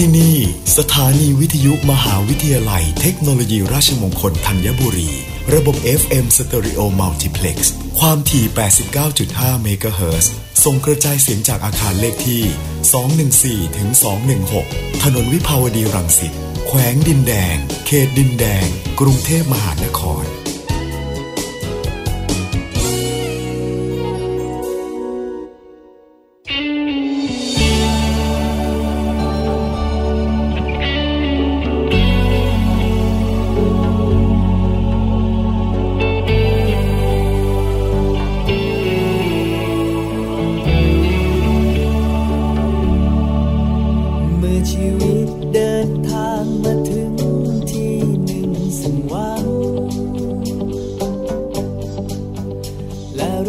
ที่นี่สถานีวิทยุมหาวิทยาลัยเทคโนโลยีราชมงคลธัญบุรี ระบบ FM Stereo Multiplex ความถี่ 89.5 เมกะเฮิรตซ์ส่งกระจายเสียงจากอาคารเลขที่ 214ถึง216 ถนนวิภาวดีรังสิต แขวงดินแดง เขตดินแดง กรุงเทพมหานคร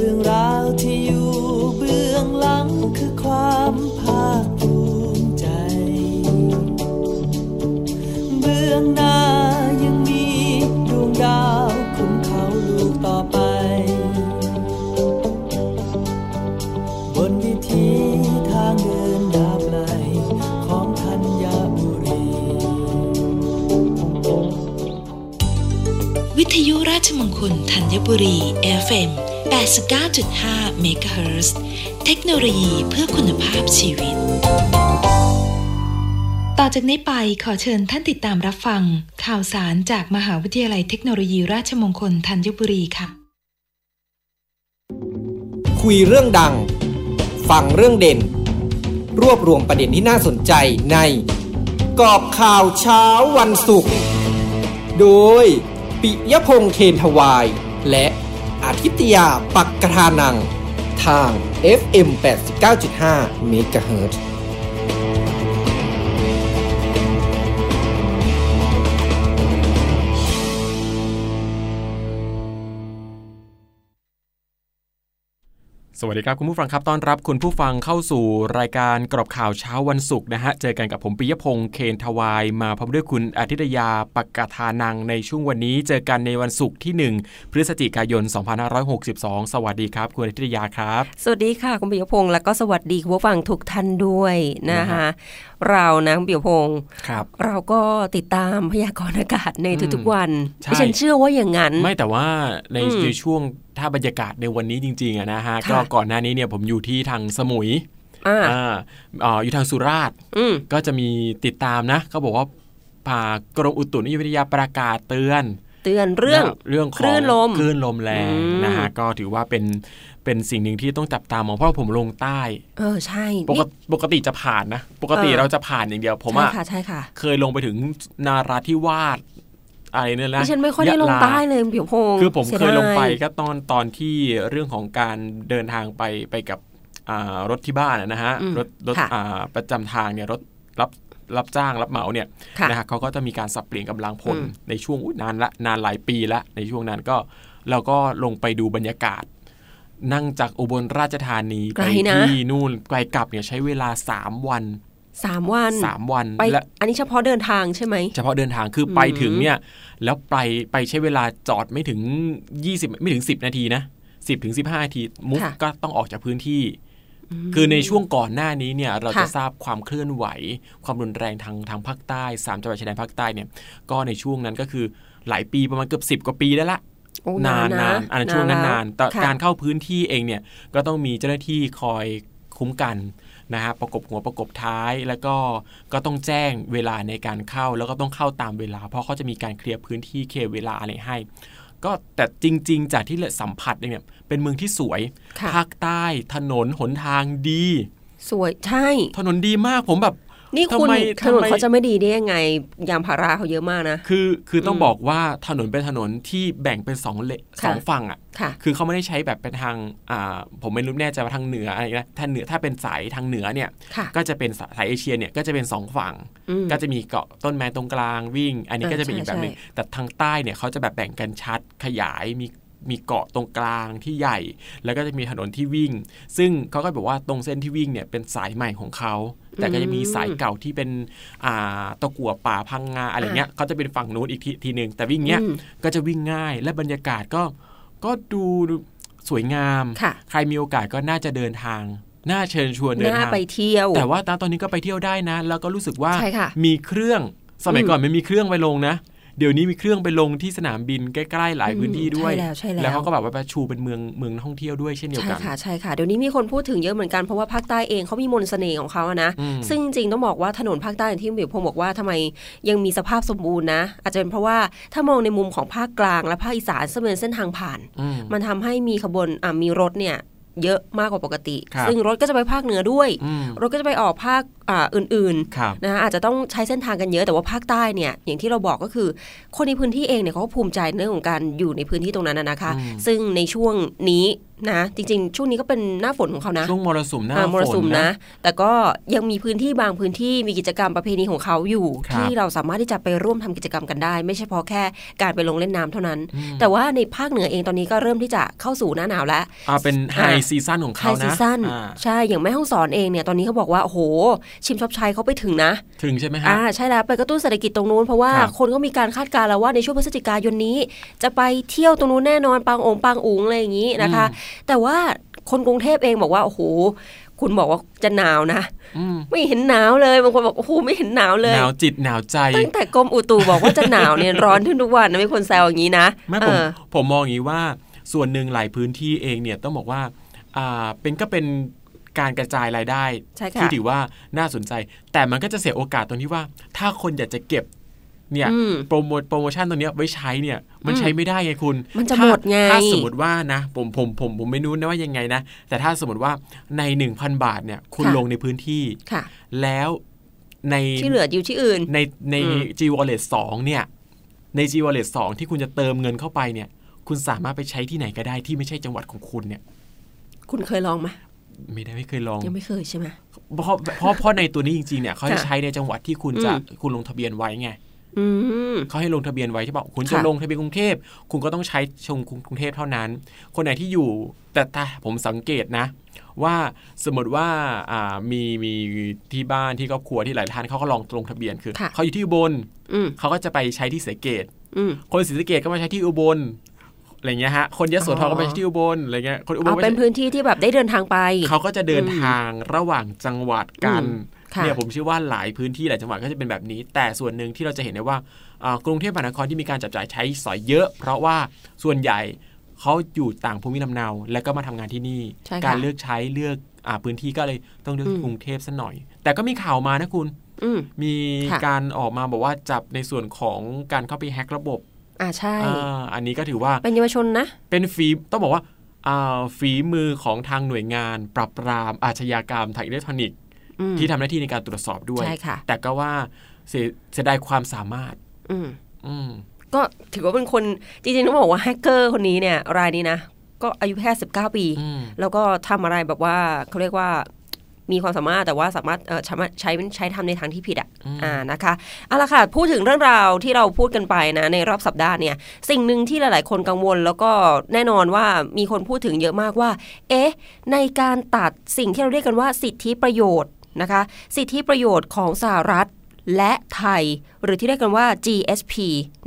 รื่องราวที่อยู่เบื้องหลังคือความภาคภูมิใจ เบื้องหน้ายังมีดวงดาวคุ้มเขาลูกต่อไป บนวิธีทางเดินดาบไหลของทัญญาบุรี วิทยุราชมงคลธัญบุรี FM ตซ์เทคโนโลยีเพื่อคุณภาพชีวิต ต่อจากนี้ไปขอเชิญท่านติดตามรับฟัง ข่าวสารจากมหาวิทยาลัยเทคโนโลยีราชมงคลธัญบุรีค่ะ คุยเรื่องดัง ฟังเรื่องเด่น รวบรวมประเด็นที่น่าสนใจในกอบข่าวเช้าวันศุกร์โดยปิยพงษ์เคนทวาย และ อาทิตยาปักกระทานัง ทาง FM 89.5 MHz สวัสดีครับคุณผู้ฟังครับต้อนรับคุณผู้ฟังเข้าสู่รายการกรอบข่าวเช้าวันศุกร์นะฮะ เจอกันกับผมปิยพงษ์เคนทวายมาพร้อมด้วยคุณอาทิตยาปักกาทานังในช่วงวันนี้ เจอกันในวันศุกร์ที่ 1 พฤศจิกายน 2562 สวัสดีครับ คุณอาทิตยาครับ สวัสดีค่ะคุณปิยพงษ์แล้วก็สวัสดีคุณผู้ฟังทุกท่านด้วยนะคะเรานะคุณปิยพงษ์ครับ เราก็ติดตามพยากรณ์อากาศในทุกๆวันดิฉันเชื่อว่าอย่างนั้น ไม่แต่ว่าในช่วงถ้าบรรยากาศในวันนี้จริงๆอะนะฮะก็ก่อนหน้านี้เนี่ยผมอยู่ที่ทางสมุยอ่าอยู่ทางสุราษฎร์ก็จะมีติดตามนะเขาบอกว่าป่ากรมอุตุนิยมวิทยาประกาศเตือน เตือนเรื่องเรื่องของคลื่นลมคลื่นลมแรงนะฮะก็ถือว่าเป็น เป็นสิ่งหนึ่งที่ต้องจับตามองเพราะผมลงใต้ เออใช่ปกติปกติจะผ่านนะ ปกติเราจะผ่านอย่างเดียว ผมอะใช่ค่ะ เคยลงไปถึงนาราธิวาสอะไรเนี่ยนะฉันไม่ค่อยได้ลงใต้เลยผิวโพงคือผมเคยลงไปก็ตอนตอนที่เรื่องของการเดินทางไปไปกับรถที่บ้านนะฮะรถรถประจำทางเนี่ยรถรับรับจ้างรับเหมาเนี่ยนะฮะเขาก็จะมีการสับเปลี่ยนกำลังพลในช่วงนานละนานหลายปีละในช่วงนั้นก็เราก็ลงไปดูบรรยากาศ นั่งจากอุบลราชธานีไปที่นู่นไกลกลับเนี่ยใช้เวลาสามวันสามวันสามวันไปอันนี้เฉพาะเดินทางใช่ไหมเฉพาะเดินทางคือไปถึงเนี่ยแล้วไปไปใช้เวลาจอดไม่ถึง20ไม่ถึง10นาทีนะ10ถึง15นาทีมุกก็ต้องออกจากพื้นที่ คือในช่วงก่อนหน้านี้เนี่ยเราจะทราบความเคลื่อนไหว ความรุนแรงทางทางภาคใต้สามจังหวัดชายแดนภาคใต้เนี่ยก็ในช่วงนั้นก็คือหลายปีประมาณเกือบสิบกว่าปีแล้วละ นานนานอันช่วงนั้นนานแต่การเข้าพื้นที่เองเนี่ยก็ต้องมีเจ้าหน้าที่คอยคุ้มกันนะฮะประกบหัวประกบท้ายแล้วก็ก็ต้องแจ้งเวลาในการเข้าแล้วก็ต้องเข้าตามเวลา เพราะเขาจะมีการเคลียร์พื้นที่เคลียร์เวลาอะไรให้ ก็แต่จริง ๆ จากที่เลสัมผัสเนี่ยเป็นเมืองที่สวย ภาคใต้ถนนหนทางดี สวยใช่ ถนนดีมากผมแบบ นี่คุณถนนเขาจะไม่ดีได้ยังไง ยางพาราเขาเยอะมากนะ คือคือต้องบอกว่าถนนเป็นถนนที่แบ่งเป็นสองเลสองฝั่งอะคือเขาไม่ได้ใช้แบบเป็นทางอ่าผมไม่รู้แน่ใจว่าทางเหนืออะไรนะถ้าเหนือถ้าเป็นสายทางเหนือเนี่ย ก็จะเป็นสายเอเชียเนี่ยก็จะเป็นสองฝั่ง ก็จะมีเกาะต้นไม้ตรงกลางวิ่ง อันนี้ก็จะเป็นอีกแบบหนึ่งแต่ทางใต้เนี่ยเขาจะแบบแบ่งกันชัดขยายมีมีเกาะตรงกลางที่ใหญ่ แล้วก็จะมีถนนที่วิ่ง ซึ่งเขาก็บอกว่าตรงเส้นที่วิ่งเนี่ยเป็นสายใหม่ของเขา แต่ก็จะมีสายเก่าที่เป็นอ่าตะกั่วป่าพังงาอะไรเงี้ยเขาจะเป็นฝั่งนู้นอีกทีทีหนึ่งแต่วิ่งเนี้ยก็จะวิ่งง่ายและบรรยากาศก็ก็ดูสวยงาม ใครมีโอกาสก็น่าจะเดินทาง น่าเชิญชวนเดินทางไปเที่ยว แต่ว่าตอนนี้ก็ไปเที่ยวได้นะ แล้วก็รู้สึกว่าใช่ค่ะมีเครื่อง สมัยก่อนไม่มีเครื่องไปลงนะ เดี๋ยวนี้มีเครื่องไปลงที่สนามบินใกล้ๆหลายพื้นที่ด้วย ใช่แล้วใช่แล้วแล้วเขาก็แบบว่าไปชูเป็นเมืองเมืองท่องเที่ยวด้วยเช่นเดียวใช่กันค่ะใช่ค่ะเดี๋ยวนี้มีคนพูดถึงเยอะเหมือนกันเพราะว่าภาคใต้เองเขามีมนต์เสน่ห์ของเขาอะนะอืมซึ่งจริงๆต้องบอกว่าถนนภาคใต้อย่างที่บิวพงศ์บอกว่าทำไมยังมีสภาพสมบูรณ์นะ อาจจะเป็นเพราะว่าถ้ามองในมุมของภาคกลางและภาคอีสานซึ่งเป็นเส้นทางผ่านอืมมันทำให้มีขบวนอะมีรถเนี่ย เยอะมากกว่าปกติครับซึ่งรถก็จะไปภาคเหนือด้วยอืมรถก็จะไปออกภาคอ่าอื่นครับๆนะคะอาจจะต้องใช้เส้นทางกันเยอะแต่ว่าภาคใต้เนี่ยอย่างที่เราบอกก็คือ คนในพื้นที่เองเนี่ยเขาก็ภูมิใจในเรื่องของการอยู่ในพื้นที่ตรงนั้นนะนะคะอืมซึ่งในช่วงนี้ นะจริงๆ ช่วงนี้ก็เป็นหน้าฝนของเขานะ ช่วงมรสุมหน้าอ่ามรฝสุนมนะนะ แต่ก็ยังมีพื้นที่บางพื้นที่มีกิจกรรมประเพณีของเขาอยู่ครับที่เราสามารถที่จะไปร่วมทำกิจกรรมกันได้ ไม่ใช่เฉพาะแค่การไปลงเล่นน้ำเท่านั้นอืมแต่ว่าในภาคเหนือเองตอนนี้ก็เริ่มที่จะเข้าสู่หน้าหนาวแล้วอ่าเป็น high อ่า season ของไฮเขานะอ่าใช่อย่างแม่ฮ่องสอนเองเนี่ยตอนนี้เขาบอกว่าโอ้โห ชิมช้อปใช้เขาไปถึงนะ ถึงใช่ไหมฮะอ่าใช่แล้วไปกระตุ้นเศรษฐกิจตรงนู้นเพราะว่าครับคนก็มีการคาดการณ์แล้วว่าในช่วงพฤศจิกายนนี้ จะไปเที่ยวตรงนู้นแน่นอนปางองค์ปางอุ๋งอะไรอย่างนี้นะคะแต่ว่าคนกรุงเทพเองบอกว่าโอ้โหคุณบอกว่าจะหนาวนะอืมไม่เห็นหนาวเลยบางคนบอกโอ้โหไม่เห็นหนาวเลยหนาวจิตหนาวใจตั้งแต่กรมอุตุบอกว่าจะหนาวเนี่ยร้อนขึ้นทุกวันนะไม่คนแซวอย่างนี้นะไม่เอผมอผมมองอย่างนี้ว่าส่วนหนึ่งหลายพื้นที่เองเนี่ยต้องบอกว่าอ่าเป็นก็เป็นการกระจายรายได้ใช่ค่ะที่ถือว่าน่าสนใจ แต่มันก็จะเสียโอกาสตรงที่ว่า ถ้าคนอยากจะเก็บ เนี่ยอืมโปรโมทโปรโมชั่นตัวเนี้ยไว้ใช้เนี่ยมันใช้ไม่ได้ไงคุณ มันจะถ้าหมดไงถ้าสมมติว่านะผมผมผมผมไม่รู้นะว่ายังไงนะ แต่ถ้าสมมติว่าใน 1,000 บาทเนี่ยคุณค่ะลงในพื้นที่ค่ะแล้วในที่เหลืออยู่ที่อื่น ในในอืม G Wallet 2เนี่ยใน G Wallet 2 ที่คุณจะเติมเงินเข้าไปเนี่ย คุณสามารถไปใช้ที่ไหนก็ได้ที่ไม่ใช่จังหวัดของคุณเนี่ย คุณเคยลองไหมไม่ได้ไม่เคยลองยังไม่เคยใช่ไหมเพราะเพราะเพราะในตัวนี้จริงๆเนี่ยเขาจะค่ะใช้ในจังหวัดที่คุณจะอืมคุณลงทะเบียนไว้ไงอืม เขาให้ลงทะเบียนไว้ที่บอกคุณจะค่ะลงทะเบียนกรุงเทพคุณก็ต้องใช้ชงกรุงเทพเท่านั้น คนไหนที่อยู่แต่แต่ผมสังเกตนะ ว่าสมมติว่าอ่ามีมีที่บ้านที่ครอบครัวที่หลายท่านเขาก็ลองลงทะเบียนคือค่ะเขาอยู่ที่อุบลอืมเขาก็จะไปใช้ที่เสเกตอืมคนศรีสะเกดก็มาใช้ที่อุบลอะไรเงี้ยฮะ คนยโสธรอ๋อก็ไปใช้ที่อุบลอะไรเงี้ย คนอุบลเอาก็เป็นใช้พื้นที่ที่แบบได้เดินทางไป เขาก็จะเดินทางระหว่างจังหวัดกันอืมค่ะ เนี่ยผมเชื่อว่าหลายพื้นที่หลายจังหวัดก็จะเป็นแบบนี้ แต่ส่วนหนึ่งที่เราจะเห็นได้ว่าอ่ากรุงเทพมหานครที่มีการจับจ่ายใช้สอยเยอะ เพราะว่าส่วนใหญ่เขาอยู่ต่างภูมิลำเนา แล้วก็มาทำงานที่นี่ใช่ค่ะการเลือกใช้เลือกอ่าพื้นที่ก็เลยต้องเลือกอืมกรุงเทพซะหน่อย แต่ก็มีข่าวมานะคุณอืมมีค่ะการออกมาบอกว่าจับในส่วนของการเข้าไปแฮ็กระบบอ่าใช่อ่าอันนี้ก็ถือว่าเป็นเยาวชนนะ เป็นฝีต้องบอกว่าอ่าฝีมือของทางหน่วยงาน ปราบปรามอาชญากรรมทางอิเล็กทรอนิกส์อืม ที่ทำหน้าที่ในการตรวจสอบด้วยใช่ค่ะแต่ก็ว่าเสียเสียดายความสามารถ อืมอืมก็ถือว่าเป็นคนจริงๆต้องบอกว่าแฮกเกอร์คนนี้เนี่ย รายนี้นะ ก็อายุแค่สิบเก้าปีอืมแล้วก็ทำอะไรแบบว่าเขาเรียกว่ามีความสามารถแต่ว่าสามารถเอ่อใช้ใช้ใช้ทำในทางที่ผิดอะอ่านะคะเอาละค่ะพูดถึงเรื่องราวที่เราพูดกันไปนะในรอบสัปดาห์เนี่ย สิ่งหนึ่งที่หลาย ๆ คนกังวล แล้วก็แน่นอนว่ามีคนพูดถึงเยอะมากว่า เอ๊ะ ในการตัดสิ่งที่เราเรียกกันว่าสิทธิประโยชน์ นะคะ สิทธิประโยชน์ของสหรัฐและไทย หรือที่เรียกกันว่า GSP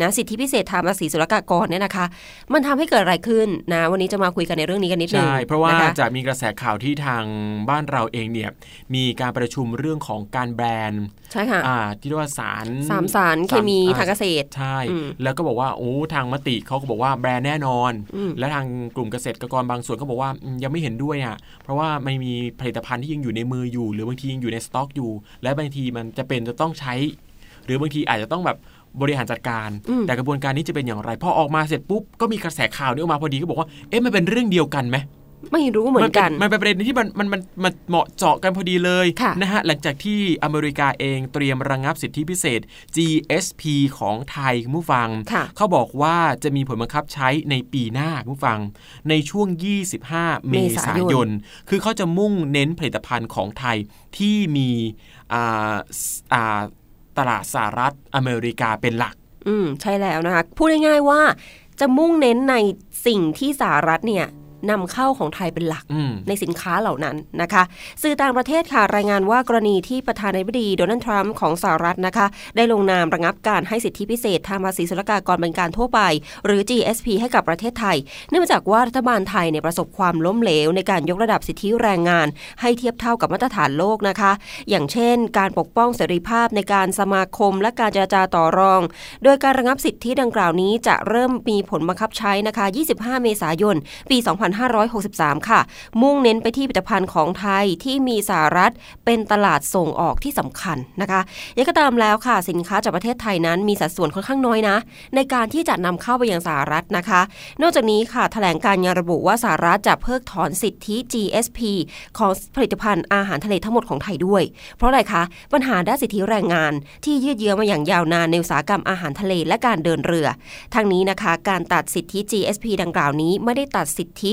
นะสิทธิพิเศษทางภาษีศุลกากรเนี่ยนะคะ มันทำให้เกิดอะไรขึ้นนะวันนี้จะมาคุยกันในเรื่องนี้กันนิดนึงใช่เพราะว่านะคะจะมีกระแสข่าวที่ทางบ้านเราเองเนี่ยมีการประชุมเรื่องของการแบรนด์ใช่ค่ะอ่าที่เรียกว่าสารสามสารเคมีอ่ทางเกษตรใช่อืมแล้วก็บอกว่าโอ้ทางมติเขาก็บอกว่าแบรนด์แน่นอนอืมและทางกลุ่มเกษตรกรบางส่วนก็บอกว่าอืมยังไม่เห็นด้วยอะเพราะว่าไม่มีผลิตภัณฑ์ที่ยังอยู่ในมืออยู่ หรือบางทียังอยู่ในสต็อกอยู่ และบางทีมันจะเป็นจะต้องใช้ห รือบางทีอาจจะต้องแบบบริหารจัดการอืมแต่กระบวนการนี้จะเป็นอย่างไร พอออกมาเสร็จปุ๊บ ก็มีกระแสข่าวนี้ออกมาพอดีก็บอกว่า เอ๊ะมันเป็นเรื่องเดียวกันไหมไม่รู้เหมือนกัน มันเป็นประเด็นที่มันมันมันมันเหมาะเจาะกันพอดีเลยค่ะนะฮะหลังจากที่อเมริกาเองเตรียมระงงับสิทธิพิเศษ GSP ของไทยคุณผู้ฟังค่ะเขาบอกว่าจะมีผลบังคับใช้ในปีหน้าคุณผู้ฟัง ในช่วง 25 เมษายน คือเขาจะมุ่งเน้นผลิตภัณฑ์ของไทยที่มีอ่าอ่า ตลาดสหรัฐอเมริกาเป็นหลัก อืมใช่แล้วนะคะ พูดง่ายๆว่าจะมุ่งเน้นในสิ่งที่สหรัฐเนี่ย นำเข้าของไทยเป็นหลักอืมในสินค้าเหล่านั้นนะคะ สื่อต่างประเทศค่ะรายงานว่ากรณีที่ประธานาธิบดีโดนัลด์ทรัมป์ของสหรัฐนะคะ ได้ลงนามระงับการให้สิทธิพิเศษทางภาษีศุลกากรเป็นการทั่วไป หรือ GSP ให้กับประเทศไทย เนื่องมาจากว่ารัฐบาลไทยเนี่ยประสบความล้มเหลว ในการยกระดับสิทธิแรงงาน ให้เทียบเท่ากับมาตรฐานโลกนะคะ อย่างเช่น การปกป้องเสรีภาพในการสมาคม และการเจรจาต่อรอง โดยการระงับสิทธิดังกล่าวนี้จะเริ่มมีผลบังคับใช้นะคะ 25 เมษายน ปี2563 ค่ะ มุ่งเน้นไปที่ผลิตภัณฑ์ของไทยที่มีสหรัฐเป็นตลาดส่งออกที่สำคัญนะคะยังก็ตามแล้วค่ะสินค้าจากประเทศไทยนั้นมีสัดส่วนค่อนข้างน้อยนะ ในการที่จะนำเข้าไปยังสหรัฐนะคะ นอกจากนี้ค่ะแถลงการยังระบุว่าสหรัฐจะเพิกถอนสิทธิ GSP ของผลิตภัณฑ์อาหารทะเลทั้งหมดของไทยด้วย เพราะอะไรคะ ปัญหาด้านสิทธิแรงงานที่ยืดเยื้อมาอย่างยาวนานในอุตสาหกรรมอาหารทะเลและการเดินเรือทางนี้นะคะ การตัดสิทธิ GSP ดังกล่าวนี้ไม่ได้ตัดสิทธิ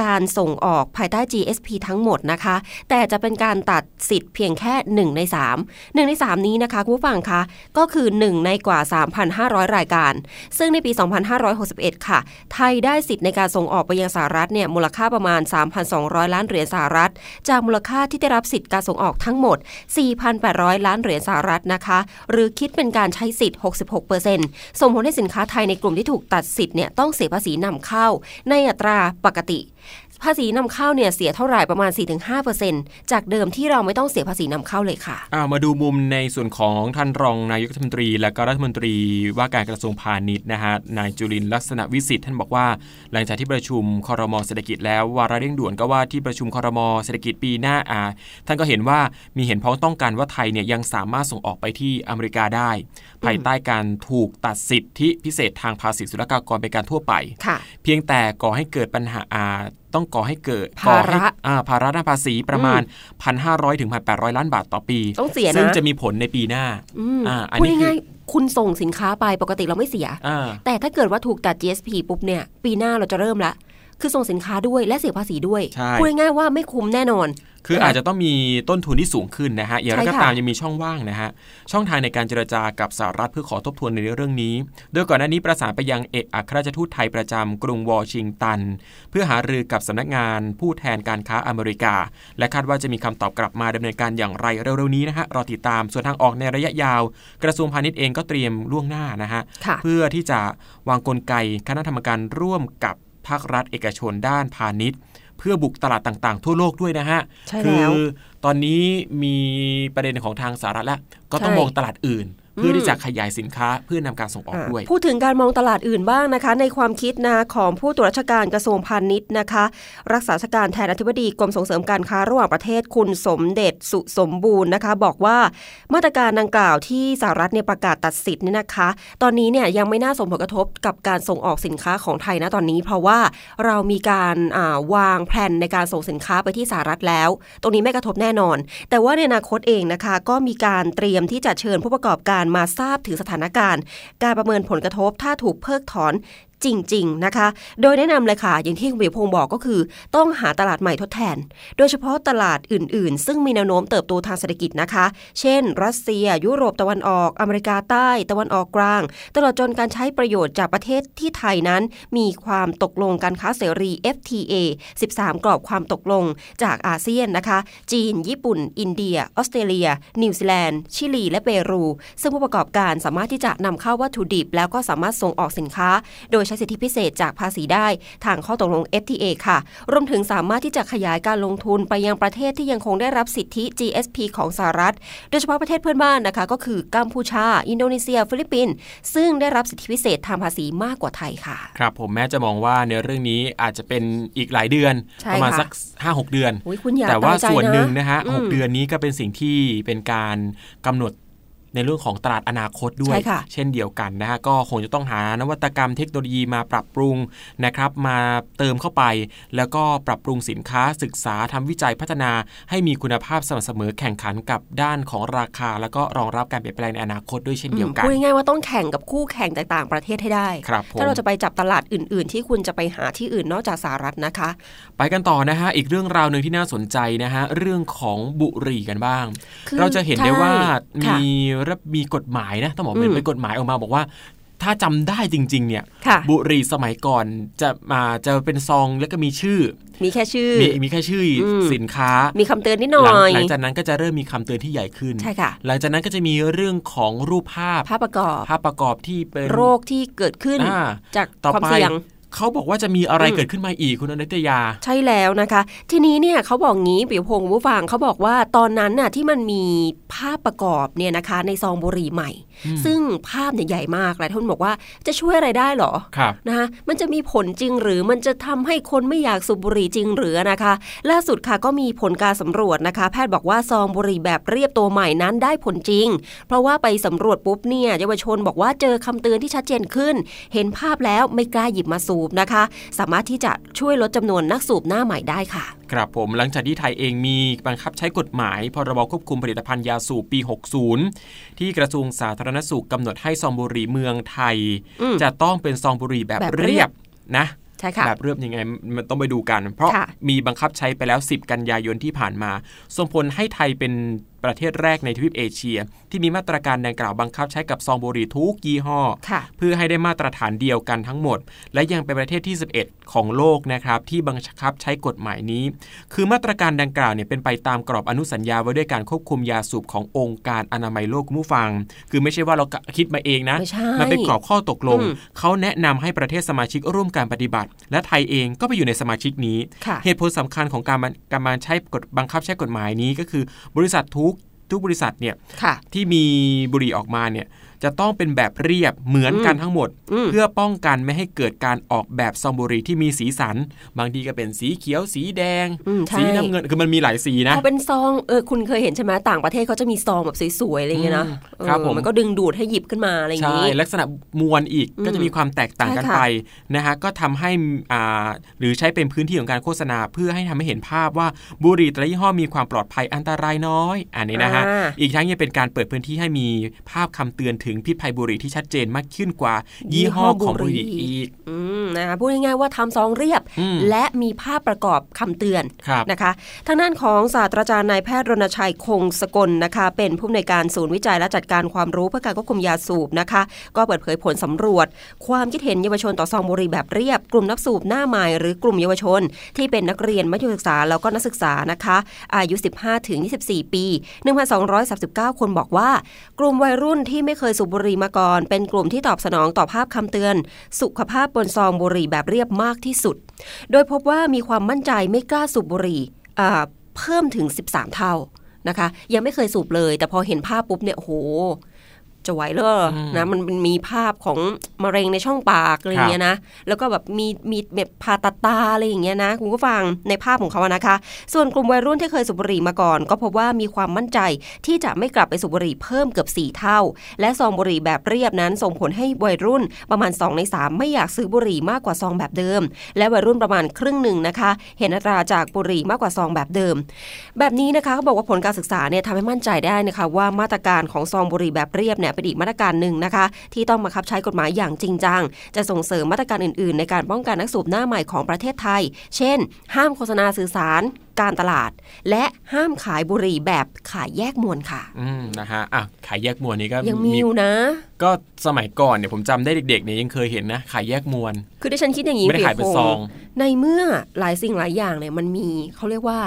การส่งออกภายใต้ GSP ทั้งหมดนะคะ แต่จะเป็นการตัดสิทธิ์เพียงแค่ 1 ใน 3 1 ใน 3 นี้นะคะคุณผู้ฟังคะก็คือ 1 ในกว่า 3,500 รายการ ซึ่งในปี 2561 ค่ะ ไทยได้สิทธิ์ในการส่งออกไปยังสหรัฐเนี่ยมูลค่าประมาณ 3,200 ล้านเหรียญสหรัฐ จากมูลค่าที่ได้รับสิทธิ์การส่งออกทั้งหมด 4,800 ล้านเหรียญสหรัฐนะคะ หรือคิดเป็นการใช้สิทธิ์ 66%ส่งผลให้สินค้าไทยในกลุ่มที่ถูกตัดสิทธิ์เนี่ยต้องเสียภาษีนำเข้า ในอัตราปกติ ภาษีนำเข้าเนี่ยเสียเท่าไหร่ประมาณ 4-5%จากเดิมที่เราไม่ต้องเสียภาษีนำเข้าเลยค่ะอ่ามาดูมุมในส่วนของท่านรองนายกรัฐมนตรี และก็รัฐมนตรีว่าการกระทรวงพาณิชย์นะฮะนายจุลินทร์ลักษณะวิสิทธิ์ท่านบอกว่า หลังจากที่ประชุมคอรมอเศรษฐกิจแล้ววาระเร่งด่วนก็ว่าที่ประชุมคอรมอเศรษฐกิจปีหน้าอ่าท่านก็เห็นว่ามีเห็นพ้องต้องกันว่าไทยเนี่ยยังสามารถส่งออกไปที่อเมริกาได้ ภายใต้การถูกตัดสิทธิพิเศษทางภาษีศุลกากรเป็นการทั่วไปค่ะเพียงแต่ก่อให้เกิดปัญหาอ่า ต้องก่อให้เกิดภาระก่อให้อ่าภาระด้านภาษีประมาณ 1,500ถึง1,800 ล้านบาทต่อปี ต้องเสียนะซึ่งจะมีผลในปีหน้าอืมอ่าอันพูดนี้คือง่ายๆคุณส่งสินค้าไปปกติเราไม่เสียอ่าแต่ถ้าเกิดว่าถูกตัด GSP ปุ๊บเนี่ยปีหน้าเราจะเริ่มละ คือส่งสินค้าด้วยและเสียภาษีด้วยใช่พูดง่ายๆว่าไม่คุ้มแน่นอน คืออาจจะต้องมีต้นทุนที่สูงขึ้นนะฮะอย่างไรใช่ก็ค่ะตามยังมีช่องว่างนะฮะช่องทางในการเจรจากับสหรัฐเพื่อขอทบทวนในเรื่องนี้ โดยก่อนหน้านี้ประสานไปยังเอกอัครราชทูตไทยประจำกรุงวอชิงตัน เพื่อหารือกับสำนักงานผู้แทนการค้าอเมริกา และคาดว่าจะมีคำตอบกลับมาดำเนินการอย่างไรเร็วๆนี้นะฮะรอติดตามส่วนทางออกในระยะยาว กระทรวงพาณิชย์เองก็เตรียมล่วงหน้านะฮะค่ะเพื่อที่จะวางกลไกคณะทำการร่วมกับภาครัฐเอกชนด้านพาณิชย์เพื่อบุกตลาดต่างๆ ทั่วโลกด้วยนะฮะใช่คืแล้วตอนนี้มีประเด็นของทางสหรัฐแล้ว ก็ต้องใช่มองตลาดอื่น เพื่ออมที่จะขยายสินค้าเพื่อนำการส่งออกอะด้วย พูดถึงการมองตลาดอื่นบ้างนะคะ ในความคิดนะของผู้ตรวจราชการกระทรวงพาณิชย์นะคะ รักษาราชการแทนอธิบดีกรมส่งเสริมการค้าระหว่างประเทศคุณสมเด็จสุสมบูรณ์นะคะ บอกว่ามาตรการดังกล่าวที่สหรัฐเนี่ยประกาศตัดสิทธิ์เนี่ยนะคะ ตอนนี้เนี่ยยังไม่น่าส่งผลกระทบกับการส่งออกสินค้าของไทยนะตอนนี้ เพราะว่าเรามีการอ่าวางแผนในการส่งสินค้าไปที่สหรัฐแล้ว ตรงนี้ไม่กระทบแน่นอน แต่ว่าในอนาคตเองนะคะ ก็มีการเตรียมที่จะเชิญผู้ประกอบการมาทราบถึงสถานการณ์ การประเมินผลกระทบถ้าถูกเพิกถอน จริง ๆ นะคะ โดยแนะนำเลยค่ะ อย่างที่คุณเบียร์พงศ์บอกก็คือ ต้องหาตลาดใหม่ทดแทน โดยเฉพาะตลาดอื่น ๆ ซึ่งมีแนวโน้มเติบโตทางเศรษฐกิจนะคะ เช่น รัสเซีย ยุโรปตะวันออก อเมริกาใต้ ตะวันออกกลาง ตลอดจนการใช้ประโยชน์จากประเทศที่ไทยนั้น มีความตกลงการค้าเสรี FTA 13 กรอบความตกลงจากอาเซียนนะคะ จีน ญี่ปุ่น อินเดีย ออสเตรเลีย นิวซีแลนด์ ชิลี และเปรู ซึ่งผู้ประกอบการสามารถที่จะนำเข้าวัตถุดิบ แล้วก็สามารถส่งออกสินค้า โดยใช้สิทธิพิเศษจากภาษีได้ทางข้อตกลง FTA ค่ะ รวมถึงสามารถที่จะขยายการลงทุนไปยังประเทศที่ยังคงได้รับสิทธิ GSP ของสหรัฐ โดยเฉพาะประเทศเพื่อนบ้านนะคะ ก็คือกัมพูชา อินโดนีเซีย ฟิลิปปินส์ซึ่งได้รับสิทธิพิเศษทางภาษีมากกว่าไทยค่ะ ครับผมแม้จะมองว่าในเรื่องนี้อาจจะเป็นอีกหลายเดือนใช่ประมาณค่ะสัก 5-6 เดือนอุ๊ยคุณอย่าแต่ว่าตายใจส่วนหนึ่งนะนะฮะอืมหกเดือนนี้ก็เป็นสิ่งที่เป็นการกำหนด ในเรื่องของตลาดอนาคตด้วยใช่ค่ะเช่นเดียวกันนะฮะก็คงจะต้องหานวัตกรรมเทคโนโลยีมาปรับปรุงนะครับ มาเติมเข้าไป แล้วก็ปรับปรุงสินค้าศึกษาทำวิจัยพัฒนา ให้มีคุณภาพสม่ำเสมอแข่งขันกับด้านของราคา แล้วก็รองรับการเปลี่ยนแปลงในอนาคตด้วยเช่นเดียวกันพูดง่ายๆว่าต้องแข่งกับคู่แข่งจากต่างประเทศให้ได้ครับผมถ้าเราจะไปจับตลาดอื่น ๆ ที่คุณจะไปหาที่อื่นนอกจากสหรัฐนะคะ ไปกันต่อนะฮะอีกเรื่องราวหนึ่งที่น่าสนใจนะฮะเรื่องของบุหรี่กันบ้างคือเราจะเห็นได้ว่าใช่ค่ะมีระมีกฎหมายนะต้องบอกเป็นอืมเป็นกฎหมายออกมาบอกว่าถ้าจำได้จริง ๆ เนี่ยค่ะบุหรี่สมัยก่อนจะมาจะเป็นซองแล้วก็มีชื่อ มีแค่ชื่อ มีมีแค่ชื่ออมสินค้า มีคำเตือนนิดหน่หลังอยหลังจากนั้นก็จะเริ่มมีคำเตือนที่ใหญ่ขึ้นใช่ค่ะ หลังจากนั้นก็จะมีเรื่องของรูปภาพภาพประกอบภาพประกอบที่เป็นโรคที่เกิดขึ้นอ่าจากต่อความไปเสี่ยง เขาบอกว่าจะมีอะไรอืมเกิดขึ้นมาอีกคุณอนิตยา ใช่แล้วนะคะ ทีนี้เนี่ยเขาบอกงี้ปิยพงศ์ผู้ฟังเขาบอกว่าตอนนั้นน่ะที่มันมีภาพประกอบเนี่ยนะคะ ในซองบุหรี่ใหม่อืมซึ่งภาพเนี่ยใหญ่มากหลายท่านบอกว่าจะช่วยอะไรได้เหรอครับนะคะมันจะมีผลจริงหรือมันจะทำให้คนไม่อยากสูบบุหรี่จริงหรือนะคะ ล่าสุดค่ะก็มีผลการสำรวจนะคะ แพทย์บอกว่าซองบุหรี่แบบเรียบตัวใหม่นั้นได้ผลจริง เพราะว่าไปสำรวจปุ๊บเนี่ยเยาวชนบอกว่าเจอคำเตือนที่ชัดเจนขึ้น เห็นภาพแล้วไม่กล้าหยิบมาสูบนะคะ สามารถที่จะช่วยลดจำนวนนักสูบหน้าใหม่ได้ค่ะ ครับผมหลังจากที่ไทยเองมีบังคับใช้กฎหมายพรบควบคุมผลิตภัณฑ์ยาสูบปี 60 ที่กระทรวงสาธารณสุขกำหนดให้ซองบุหรี่เมืองไทยอืมจะต้องเป็นซองบุหรี่แบบแบบเรีเรียยบบนะใช่ค่ะแบบเรียบยังไงมันต้องไปดูกัน เพราะค่ะมีบังคับใช้ไปแล้ว 10 กันยายนที่ผ่านมา ส่งผลให้ไทยเป็น ประเทศแรกในทวีปเอเชีย ที่มีมาตรการดังกล่าวบังคับใช้กับซองบุหรี่ทุกยี่ห้อค่ะเพื่อให้ได้มาตรฐานเดียวกันทั้งหมด และยังเป็นประเทศที่ 11 ของโลกนะครับที่บังคับใช้กฎหมายนี้ คือมาตรการดังกล่าวเนี่ยเป็นไปตามกรอบอนุสัญญาไว้ด้วยการควบคุมยาสูบขององค์การอนามัยโลกคุณผู้ฟัง คือไม่ใช่ว่าเราคิดมาเองนะไม่ใช่มันเป็นกรอบข้อตกลงอืมเขาแนะนำให้ประเทศสมาชิกร่วมการปฏิบัติ และไทยเองก็ไปอยู่ในสมาชิกนี้ค่ะเหตุผลสำคัญของการบังการบังใช้กฎบังคับใช้กฎหมายนี้ก็คือ บริษัททุก ทุกบริษัทเนี่ยค่ะที่มีบุหรี่ออกมาเนี่ย จะต้องเป็นแบบเรียบเหมือนกันทั้งหมดอืมเพื่อป้องกันไม่ให้เกิดการออกแบบซองบุหรี่ที่มีสีสัน บางทีก็เป็นสีเขียว สีแดงอืมใช่สีน้ำเงินคือมันมีหลายสีนะพอเป็นซองเออคุณเคยเห็นใช่ไหมต่างประเทศเขาจะมีซองแบบสวยๆอะไรอย่างเงี้ยนะอืมเออครับผมมันก็ดึงดูดให้หยิบขึ้นมาอะไรอย่างใช่งี้ลักษณะมวลอีกอืมก็จะมีความแตกต่างกันใช่ค่ะไปนะฮะก็ทำให้อ่าหรือใช้เป็นพื้นที่ของการโฆษณา เพื่อให้ทำให้เห็นภาพว่าบุหรี่แต่ละยี่ห้อมีความปลอดภัยอันตรายน้อย อันนี้นะฮะอ่าอีกทั้งยังเป็นการเปิดพื้นที่ให้มีภาพคำเตือนถึงพิษภัยบุหรี่ที่ชัดเจนมากขึ้นกว่า ยี่ห้อของบุหรี่อีกอืมนะคะพูดง่ายๆว่าทำซองเรียบอืมและมีภาพประกอบคำเตือนครับนะคะทางด้านของศาสตราจารย์นายแพทย์รณชัยคงสกลนะคะ เป็นผู้อำนวยการศูนย์วิจัยและจัดการความรู้เพื่อการควบคุมยาสูบนะคะ ก็เปิดเผยผลสำรวจ ความคิดเห็นเยาวชนต่อซองบุหรี่แบบเรียบ กลุ่มนักสูบหน้าใหม่หรือกลุ่มเยาวชน ที่เป็นนักเรียนมัธยมศึกษาแล้วก็นักศึกษานะคะ อายุ 15ถึง24 ปี 1,239 คนบอกว่า กลุ่มวัยรุ่นที่ไม่เคยสูบบุหรี่มาก่อน เป็นกลุ่มที่ตอบสนองต่อภาพคำเตือน สุขภาพบนซองบุหรี่แบบเรียบมากที่สุด โดยพบว่ามีความมั่นใจไม่กล้าสูบบุหรี่เพิ่มถึง 13 เท่านะคะ ยังไม่เคยสูบเลย แต่พอเห็นภาพปุ๊บเนี่ยโห จะไหวเลยอืมนะมันมันมีภาพของมะเร็งในช่องปากอะไรอย่างเงี้ยนะแล้วก็แบบมีมีแบบผ่าตัดตาอะไรอย่างเงี้ยนะคุณผู้ฟังในภาพของเขาอะนะคะ ส่วนกลุ่มวัยรุ่นที่เคยสูบบุหรี่มาก่อน ก็พบว่ามีความมั่นใจที่จะไม่กลับไปสูบบุหรี่เพิ่มเกือบ 4 เท่า และซองบุหรี่แบบเรียบนั้นส่งผลให้วัยรุ่นประมาณ 2 ใน 3 ไม่อยากซื้อบุหรี่มากกว่าซองแบบเดิม และวัยรุ่นประมาณครึ่งหนึ่งนะคะ เห็นอัตราจากบุหรี่มากกว่าซองแบบเดิม แบบนี้นะคะเขาบอกว่าผลการศึกษาเนี่ยทำให้มั่นใจได้นะคะว่ามาตรการของซองบุหรี่แบบเรียบเนี่ยเป็นอีกมาตรการหนึ่งนะคะ ที่ต้องบังคับใช้กฎหมายอย่างจริงจัง จะส่งเสริมมาตรการอื่น ๆ ในการป้องกันนักสูบหน้าใหม่ของประเทศไทย เช่น ห้ามโฆษณาสื่อสารการตลาด และห้ามขายบุหรี่แบบขายแยกมวลค่ะ อืมนะฮะอะขายแยกมวลนี้ก็ยังมีอยู่นะ ก็สมัยก่อนเนี่ยผมจำได้เด็กๆเนี่ยยังเคยเห็นนะ ขายแยกมวล คือที่ฉันคิดอย่างนี้ไม่ได้ขายเป็นซอง ในเมื่อหลายสิ่งหลายอย่างเนี่ยมันมีเขาเรียกว่า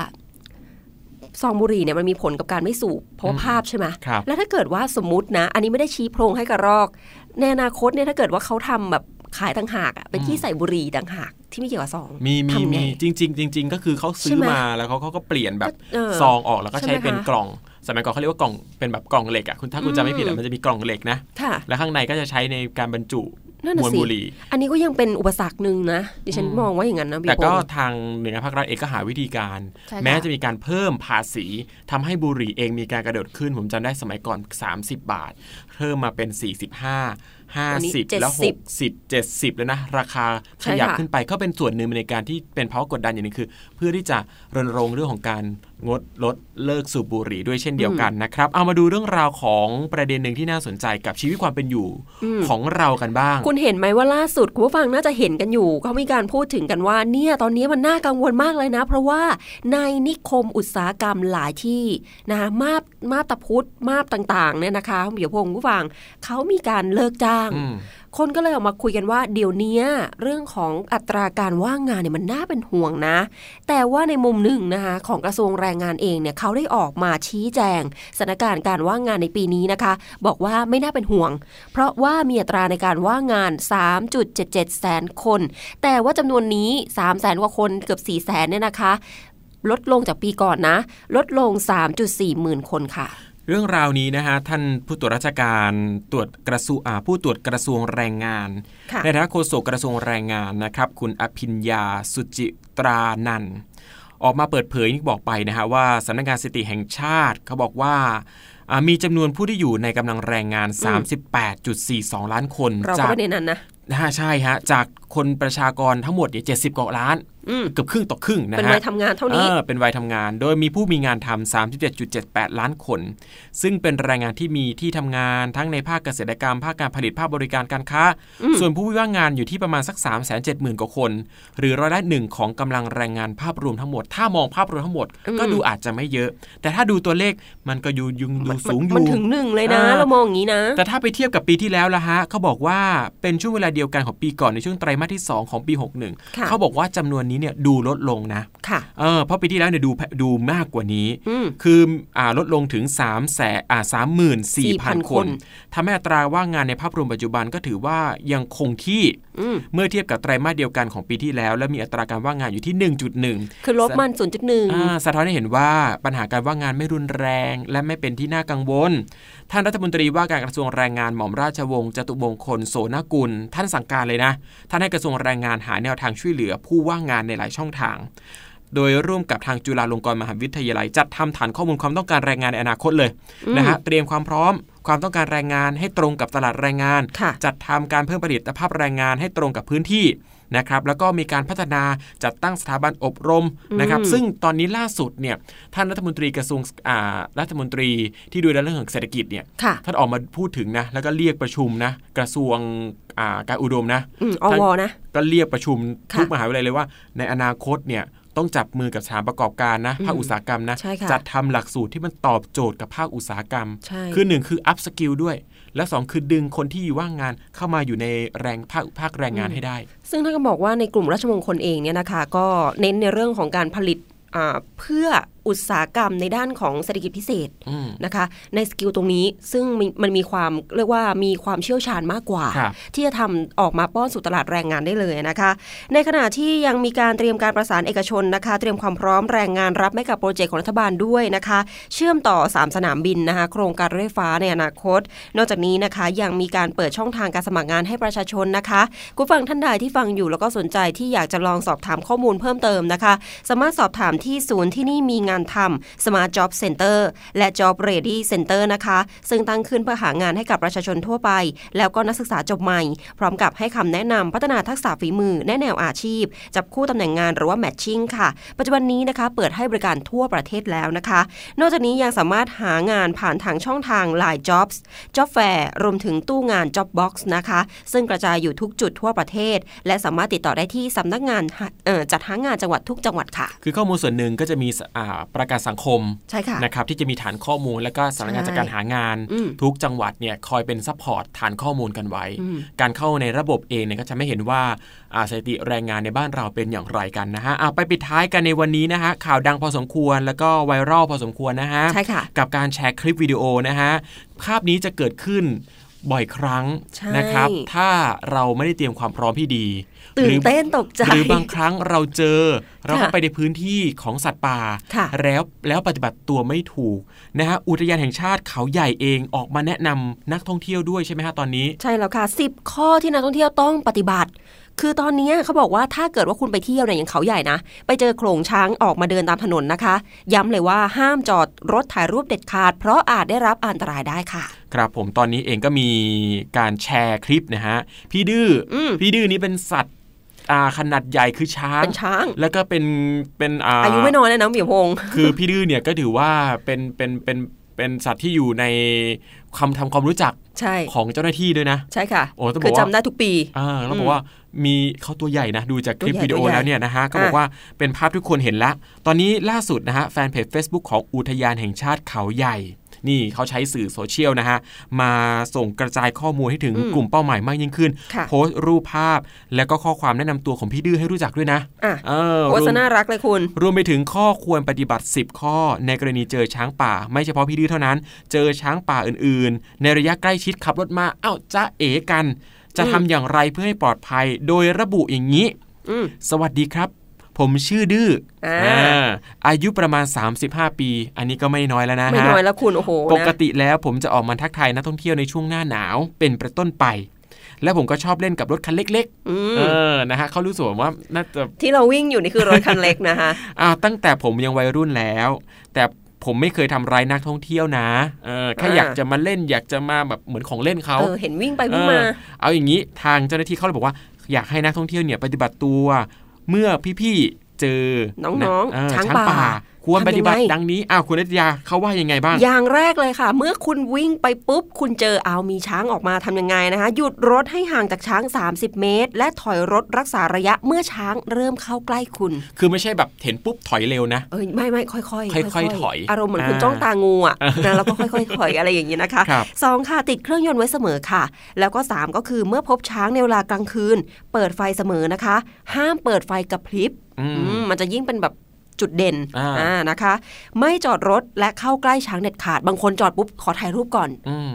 ซองบุหรี่เนี่ยมันมีผลกับการไม่สูบเพราะว่าอืมภาพใช่ไหมครับแล้วถ้าเกิดว่าสมมตินะ อันนี้ไม่ได้ชี้โพรงให้กระรอก ในอนาคตเนี่ยถ้าเกิดว่าเขาทำแบบขายต่างหากอะเป็นที่ใส่บุหรี่ต่างหากที่ไม่เกี่ยวกับซองมีมีทำไงมีจริงๆจริงๆก็คือเขาซื้ใช่อไหมมาแล้วเขาเขาก็เปลี่ยนแบบเออซองออกแล้วก็ใช่ใช้ไหมเป็นคะกล่องสมัยก่อนเขาเรียกว่ากล่องเป็นแบบกล่องเหล็กอะคุณถ้าคุณอืมจำไม่ผิดอะมันจะมีกล่องเหล็กนะค่ะและข้างในก็จะใช้ในการบรรจุนั่น มน่ะวลสิบุหรี่อันนี้ก็ยังเป็นอุปสรรคหนึ่งนะดิฉันอืมมองว่าอย่างนั้นนะพี่แต่ก็พงษ์ทางหน่วยงานภาครัฐเองก็หาวิธีการใช่ค่ะแม้จะมีการเพิ่มภาษีทำให้บุหรี่เองมีการกระโดดขึ้น ผมจำได้สมัยก่อน 30 บาท เพิ่มมาเป็น 45 50 แล้ว 60 70 แล้วนะ ราคาขยับขึ้นไปก็เป็นส่วนหนึ่งในการที่เป็นเพราะกดดันอย่างหนึงคือ เพื่อที่จะรณรงค์เรื่องของการงดลดเลิกสูบบุหรี่ด้วยเช่นเดียวกันนะครับ เอามาดูเรื่องราวของประเด็นหนึ่งที่น่าสนใจกับชีวิตความเป็นอยู่อืมของเรากันบ้าง คุณเห็นไหมว่าล่าสุดคุณผู้ฟังน่าจะเห็นกันอยู่เขามีการพูดถึงกันว่าเนี่ยตอนนี้มันน่ากังวลมากเลยนะ เพราะว่าในนิคมอุตสาหกรรมหลายที่นะคะมาบมาบตะพุธมาบต่างๆเนี่ยนะคะเดี๋ยวพงศ์ผู้ฟังเขามีการเลิกจ้างอืม คนก็เลยออกมาคุยกันว่าเดี๋ยวนี้เรื่องของอัตราการว่างงานเนี่ยมันน่าเป็นห่วงนะ แต่ว่าในมุมหนึ่งนะคะของกระทรวงแรงงานเองเนี่ยเขาได้ออกมาชี้แจงสถานการณ์การว่างงานในปีนี้นะคะ บอกว่าไม่น่าเป็นห่วง เพราะว่ามีอัตราในการว่างงาน 3.77 แสนคน แต่ว่าจำนวนนี้ 3 แสนกว่าคนเกือบ 4 แสนเนี่ยนะคะ ลดลงจากปีก่อนนะ ลดลง 3.4 หมื่นคนค่ะ เรื่องราวนี้นะฮะท่านผู้ตรวจราชการตรวจกระทรวงผู้ตรวจกระทรวงแรงงานค่ะในฐานะโฆษกกระทรวงแรงงานนะครับ คุณอภิญญาสุจิตรานันท์ออกมาเปิดเผยนี่บอกไปนะฮะว่าสำนักงานสถิติแห่งชาติเขาบอกว่าอ่ามีจำนวนผู้ที่อยู่ในกำลังแรงงาน 38.42 ล้านคน เราจาก็กไม่ได้นั้นนะนะ ฮะใช่ฮะ จากคนประชากรทั้งหมดเนี่ย70กว่าล้านอืมเกือบครึ่งต่อครึ่งนะฮะเป็นวัยทำงานเท่านี้ออเป็นวัยทำงาน โดยมีผู้มีงานทำ37.78ล้านคน ซึ่งเป็นแรงงานที่มีที่ทำงานทั้งในภาคเกษตรกรรม ภาคการผลิตภาคบริการการค้า ส่วนผู้ว่างงานอยู่ที่ประมาณสัก3 7 0 0 0 0กว่าคน หรือร้อยละหนึ่งของกำลังแรงงานภาพรวมทั้งหมด ถ้ามองภาพรวมทั้งหมด ก็ดูอาจจะไม่เยอะ แต่ถ้าดูตัวเลขมันก็อยู่ยุงดูสูงอยู่มันถึงหนึ่งเลยนะอ่าเรามองอย่างนี้นะ แต่ถ้าไปเทียบกับปีที่แล้วละฮะเขาบอกว่าเป็นช่วงเวลาเดียวกันของปีก่อนในช่วงไตรมาสที่ 2 ของปี 61ค่ะเขาบอกว่าจำนวนนี้เนี่ยดูลดลงนะค่ะเออเพราะปีที่แล้วเนี่ยดูดูมากกว่านี้อืมคืออ่าลดลงถึง3 0 0แสนอ่าสามหมื่นสี่พัน4,000คคนนทำให้อัตราว่างงานในภาพรวมปัจจุบันก็ถือว่ายังคงที่อืม เมื่อเทียบกับไตรมาสเดียวกันของปีที่แล้ว และมีอัตราการว่างงานอยู่ที่ 1.1 คือลบมัน 0.1อ่าสะท้อนให้เห็นว่าปัญหาการว่างงานไม่รุนแรง และไม่เป็นที่น่ากังวล ท่านรัฐมนตรีว่าการกระทรวงแรงงานหม่อมราชวงศ์จตุมงคลโสนกุล ท่านสั่งการเลยนะ ท่านให้กระทรวงแรงงานหาแนวทางช่วยเหลือผู้ว่างงานในหลายช่องทาง โดยร่วมกับทางจุฬาลงกรณ์มหาวิทยาลัย จัดทำฐานข้อมูลความต้องการแรงงานในอนาคตเลยนะฮะเตรียมความพร้อมความต้องการแรงงานให้ตรงกับตลาดแรงงานค่ะจัดทำการเพิ่มผลิตภาพแรงงานให้ตรงกับพื้นที่นะครับแล้วก็มีการพัฒนาจัดตั้งสถาบันอบรมนะครับอืมซึ่งตอนนี้ล่าสุดเนี่ยท่านรัฐมนตรีกระทรวงอ่ารัฐมนตรีที่ดูแลเรื่องของเศรษฐกิจเนี่ยค่ะท่านออกมาพูดถึงนะแล้วก็เรียกประชุมนะกระทรวงอ่าการอุดมนะอืมอวนะก็เรียกประชุมค่ะทุกมหาวิทยาลัยเลยว่า ในอนาคตเนี่ย ต้องจับมือกับสถานประกอบการนะภาคอืมอุตสาหกรรมนะใช่ค่ะจัดทำหลักสูตรที่มันตอบโจทย์กับภาคอุตสาหกรรมใช่คือหนึ่งคือ upskill ด้วย และสองคือดึงคนที่ว่างงานเข้ามาอยู่ในแรงภาคภาคแรงงานให้ได้ ซึ่งท่านก็บอกว่าในกลุ่มราชมงคลเองเนี่ยนะคะ ก็เน้นในเรื่องของการผลิตอ่าเพื่อ อุตสาหกรรมในด้านของเศรษฐกิจพิเศษอืมนะคะ ใน skill ตรงนี้ซึ่งมีมันมีความเรียกว่ามีความเชี่ยวชาญมากกว่าครับที่จะทำออกมาป้อนสู่ตลาดแรงงานได้เลยนะคะ ในขณะที่ยังมีการเตรียมการประสานเอกชนนะคะ เตรียมความพร้อมแรงงานรับมือกับ project ของรัฐบาลด้วยนะคะ เชื่อมต่อ 3 สนามบินนะคะโครงการรถไฟฟ้าในอนาคต นอกจากนี้นะคะยังมีการเปิดช่องทางการสมัครงานให้ประชาชนนะคะคุณฟังท่านใดที่ฟังอยู่แล้วก็สนใจที่อยากจะลองสอบถามข้อมูลเพิ่มเติมนะคะ สามารถสอบถามที่ศูนย์ที่นี่มีงานทำ Smart Job Center และ Job Ready Center นะคะ ซึ่งตั้งขึ้นเพื่อหางานให้กับประชาชนทั่วไป แล้วก็นักศึกษาจบใหม่ พร้อมกับให้คำแนะนำพัฒนาทักษะฝีมือแนแนวอาชีพ จับคู่ตำแหน่งงานหรือว่า Matching ค่ะ ปัจจุบันนี้นะคะเปิดให้บริการทั่วประเทศแล้วนะคะ นอกจากนี้ยังสามารถหางานผ่านทางช่องทาง Line Jobs Job Fair รวมถึงตู้งาน Job Box นะคะ ซึ่งกระจายอยู่ทุกจุดทั่วประเทศ และสามารถติดต่อได้ที่สำนักงานจัดหางานจังหวัดทุกจังหวัดค่ะ คือข้อมูลส่วนหนึ่งก็จะมีสอ่าประกันสังคมใช่ค่ะนะครับที่จะมีฐานข้อมูล แล้วก็สำนักงานใช่จัดการหางานอืมทุกจังหวัดเนี่ยคอยเป็น support ฐานข้อมูลกันไว้อืมการเข้าในระบบเองเนี่ยก็จะไม่เห็นว่าอ่าสถิติแรงงานในบ้านเราเป็นอย่างไรกันนะฮะอะไปปิดท้ายกันในวันนี้นะฮะข่าวดังพอสมควรแล้วก็ไวรัลพอสมควรนะฮะใช่ค่ะกับการแชร์คลิปวิดีโอนะฮะภาพนี้จะเกิดขึ้น บ่อยครั้งใช่นะครับ ถ้าเราไม่ได้เตรียมความพร้อมที่ดีตื่หนรือเต้นตกใจหรือบางครั้งเราเจอ เราก็ค่ะไปในพื้นที่ของสัตว์ป่าค่ะแล้วแล้วปฏิบัติตัวไม่ถูกนะฮะอุทยานแห่งชาติเขาใหญ่เองออกมาแนะนำนักท่องเที่ยวด้วยใช่ไหมฮะตอนนี้ ใช่แล้วค่ะ 10 ข้อที่นักท่องเที่ยวต้องปฏิบัติ คือตอนนี้เขาบอกว่าถ้าเกิดว่าคุณไปเที่ยวเนี่ยอย่างเขาใหญ่นะ ไปเจอโขลงช้างออกมาเดินตามถนนนะคะ ย้ำเลยว่าห้ามจอดรถถ่ายรูปเด็ดขาด เพราะอาจได้รับอันตรายได้ค่ะ ครับผมตอนนี้เองก็มีการแชร์คลิปนะฮะพี่ดื้ออมพี่ดื้อนี้เป็นสัตว์อ่าขนาดใหญ่คือช้างเป็นช้าง แล้วก็เป็นเป็นอ่าอายุไม่น้อยเลยนะเหมียวพงษ์คือพี่ดื้อเนี่ยก็ถือว่าเป็นเป็นเป็นเป็นสัตว์ที่อยู่ในความทำความรู้จักใช่ของเจ้าหน้าที่ด้วยนะ ใช่ค่ะโอ้ต้องบอกคือว่าจำได้ทุกปีอ่าแล้วบอกว่า มีเขาตัวใหญ่นะ ดูจากคลิปตัวใหญ่วิดีโอตัวใหญ่แล้วเนี่ยนะฮะก็บอกอะว่าเป็นภาพทุกคนเห็นแล้วตอนนี้ล่าสุดนะฮะแฟนเพจ Facebook ของอุทยานแห่งชาติเขาใหญ่ นี่เขาใช้สื่อโซเชียลนะฮะ มาส่งกระจายข้อมูลให้ถึงกลุ่มเป้าหมายมากยิ่งขึ้น โพสต์รูปภาพ แล้วก็ข้อความแนะนำตัวของพี่ดื้อให้รู้จักด้วยนะเออโฆษณารักเลยคุณ รวมไปถึงข้อควรปฏิบัติ 10 ข้อ ในกรณีเจอช้างป่า ไม่เฉพาะพี่ดื้อเท่านั้น เจอช้างป่าอื่น ๆ ในระยะใกล้ชิดขับรถมาเอ้าจ้าเอ๋กัน จะทำอย่างไรเพื่อให้ปลอดภัย โดยระบุอย่างนี้สวัสดีครับ ผมชื่อดื้ออาอายุประมาณ 35 ปี อันนี้ก็ไม่น้อยแล้วนะไม่น้อยแล้วคุณโอ้โหปกติแล้วผมจะออกมาทักทายนักท่องเที่ยวในช่วงหน้าหนาวเป็นประต้นไปแล้วผมก็ชอบเล่นกับรถคันเล็กๆ เออ นะฮะเขารู้สึกว่าน่าจะที่เราวิ่งอยู่นี่คือรถคันเล็กนะคะอ้าวตั้งแต่ผมยังวัยรุ่นแล้ว แต่ ผมไม่เคยทำร้ายนักท่องเที่ยวนะเออแค่อยากจะมาเล่นอยากจะมาแบบเหมือนของเล่นเขาเออเห็นวิ่งไปวิ่งมาเอาอย่างนี้ทางเจ้าหน้าที่เขาเลยบอกว่า อยากให้นักท่องเที่ยวเนี่ยปฏิบัติตัวเมื่อพี่ เจอ น้องๆช้างป่าควรปฏิบัติดังนี้ อ้าวคุณนัทยาเขาว่ายังไงบ้าง อย่างแรกเลยค่ะ เมื่อคุณวิ่งไปปุ๊บ คุณเจอเอามีช้างออกมาทำยังไงนะคะ หยุดรถให้ห่างจากช้าง 30 เมตร และถอยรถรักษาระยะเมื่อช้างเริ่มเข้าใกล้คุณ คือไม่ใช่แบบเห็นปุ๊บถอยเร็วนะ เออไม่ไม่ค่อยๆค่อยๆถอย อารมณ์เหมือนคุณจ้องตางูอะนะแล้วก็ค่อยๆถอยอะไรอย่างนี้นะคะสองค่ะติดเครื่องยนต์ไว้เสมอค่ะ แล้วก็ 3 ก็คือเมื่อพบช้างในเวลากลางคืน เปิดไฟเสมอนะคะ ห้ามเปิดไฟกระพริบ มันจะยิ่งเป็นแบบจุดเด่นอ่านะคะ ไม่จอดรถและเข้าใกล้ช้างเด็ดขาด บางคนจอดปุ๊บ ขอถ่ายรูปก่อน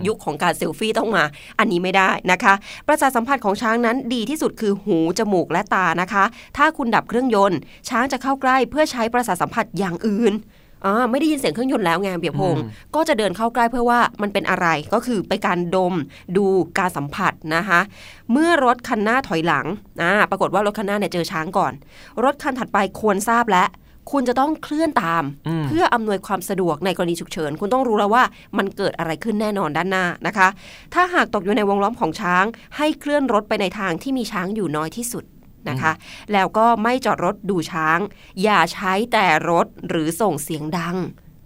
ยุคของการเซลฟี่ต้องมา อันนี้ไม่ได้นะคะ ประสาทสัมผัสของช้างนั้นดีที่สุดคือหู จมูกและตานะคะ ถ้าคุณดับเครื่องยนต์ ช้างจะเข้าใกล้เพื่อใช้ประสาทสัมผัสอย่างอื่น อ่าไม่ได้ยินเสียงเครื่องยนต์แล้วไงเบียพงศ์ก็จะเดินเข้าใกล้เพื่อว่ามันเป็นอะไรก็คือไปการดมดูการสัมผัสนะคะ เมื่อรถคันหน้าถอยหลังอ่าปรากฏว่ารถคันหน้าเนี่ยเจอช้างก่อน รถคันถัดไปควรทราบและคุณจะต้องเคลื่อนตาม เพื่ออำนวยความสะดวกในกรณีฉุกเฉิน คุณต้องรู้แล้วว่ามันเกิดอะไรขึ้นแน่นอนด้านหน้านะคะ ถ้าหากตกอยู่ในวงล้อมของช้าง ให้เคลื่อนรถไปในทางที่มีช้างอยู่น้อยที่สุด นะคะ แล้วก็ไม่จอดรถดูช้าง อย่าใช้แต่รถหรือส่งเสียงดัง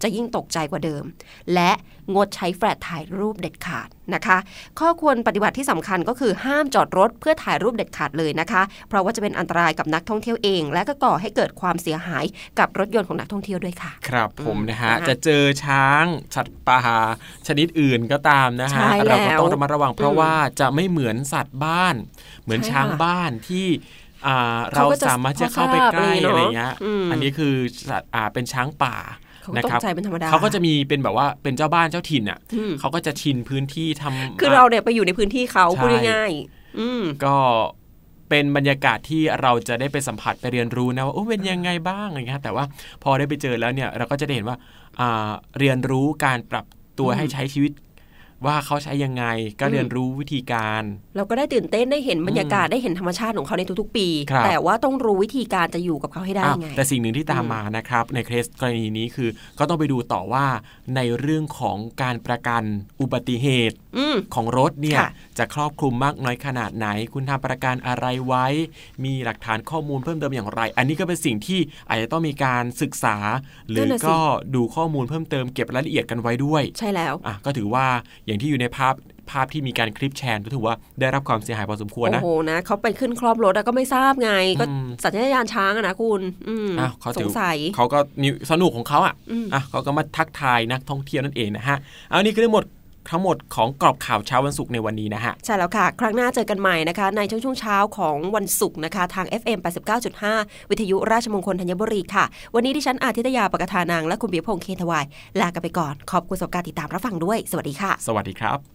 จะยิ่งตกใจกว่าเดิม และงดใช้แฟลชถ่ายรูปเด็ดขาดนะคะ ข้อควรปฏิบัติที่สำคัญก็คือห้ามจอดรถเพื่อถ่ายรูปเด็ดขาดเลยนะคะ เพราะว่าจะเป็นอันตรายกับนักท่องเที่ยวเอง และก็ก่อให้เกิดความเสียหายกับรถยนต์ของนักท่องเที่ยวด้วยค่ะ ครับผมนะฮะจะเจอช้างสัตว์ป่าชนิดอื่นก็ตามนะฮะเราก็ต้องระมัดระวังเพราะว่าจะไม่เหมือนสัตว์บ้าน เหมือนช้างบ้านที่ เราสามารถจะเข้าไปใกล้อะไรเงี้ย อันนี้คือสัตว์เป็นช้างป่านะครับเป็นธรรมดาเขาก็จะมีเป็นแบบว่าเป็นเจ้าบ้านเจ้าถิ่นอะเขาก็จะชินพื้นที่ทำคือเราเนี่ยไปอยู่ในพื้นที่เขาพูดง่ายๆก็เป็นบรรยากาศที่เราจะได้ไปสัมผัสไปเรียนรู้นะว่าโอ้เป็นยังไงบ้างอะไรเงี้ยแต่ว่าพอได้ไปเจอแล้วเนี่ยเราก็จะได้เห็นว่าเรียนรู้การปรับตัวให้ใช้ชีวิต ว่าเขาใช้ยังไงก็เรียนรู้วิธีการ เราก็ได้ตื่นเต้นได้เห็นบรรยากาศได้เห็นธรรมชาติของเขาในทุกๆ ปี แต่ว่าต้องรู้วิธีการจะอยู่กับเขาให้ได้ไงแต่สิ่งหนึ่งที่ตามมานะครับ ในเคสกรณีนี้คือ ก็ต้องไปดูต่อว่าในเรื่องของการประกันอุบัติเหตุของรถเนี่ยจะครอบคลุมมากน้อยขนาดไหน คุณทำประกันอะไรไว้ มีหลักฐานข้อมูลเพิ่มเติมอย่างไร อันนี้ก็เป็นสิ่งที่อาจจะต้องมีการศึกษา หรือก็ดูข้อมูลเพิ่มเติมเก็บรายละเอียดกันไว้ด้วย ใช่แล้วอะก็ถือว่าอย่างที่อยู่ในภาพภาพที่มีการคลิปแชร์ก็ถือว่าได้รับความเสียหายพอสมควรนะ โอ้โหนะเขาไปขึ้นครอบรถก็ไม่ทราบไง ก็สัญชาตญาณช้างอะนะคุณเขาสงสัยเขาก็มีสนุกของเขาอะอะเขาก็มาทักทายนักท่องเที่ยวนั่นเองนะฮะเอานี่คือทั้งหมด ทั้งหมดของกรอบข่าวเช้าวันศุกร์ในวันนี้นะฮะ ใช่แล้วค่ะ ครั้งหน้าเจอกันใหม่นะคะ ในช่วงช่วงเช้าของวันศุกร์นะคะ ทาง FM 89.5 วิทยุราชมงคลธัญบุรีค่ะ วันนี้ดิฉันอาทิตยาปกทานางและคุณเบียพงษ์เคนทวาย ลากันไปก่อน ขอบคุณสำหรับการติดตามรับฟังด้วย สวัสดีค่ะ สวัสดีครับ